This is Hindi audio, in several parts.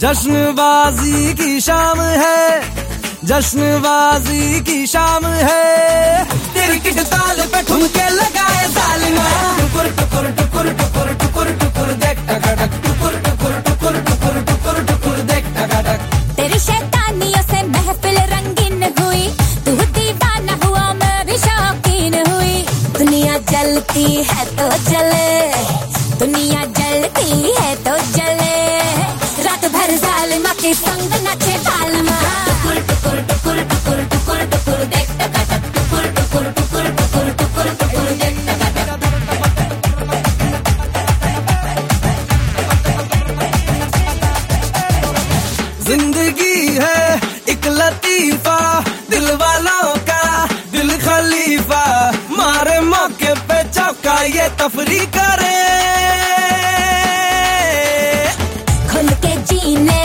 जश्नबाजी की शाम है जश्नबाजी की शाम है तेरी किट ताल पे ठुमके लगाए जालिमा टुकुर टुकुर टुकुर टुकुर टुकुर टुकुर देख टकटक टुकुर टुकुर टुकुर टुकुर टुकुर टुकुर देख टकटक तेरी शैतानियों से महफिल रंगीन हुई तू दीवाना हुआ मैं भी शौकीन हुई दुनिया जलती है तो जले दुनिया ज़िंदगी है एक लतीफा, दिल वालों का दिल खलीफा। मारे मौके पे चौका ये तफरी करे। खुल के जीने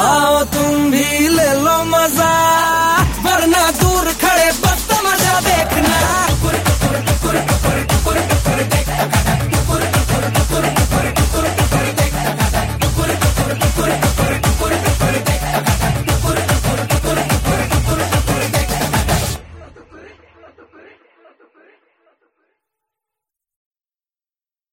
आओ तुम भी ले लो मज़ा।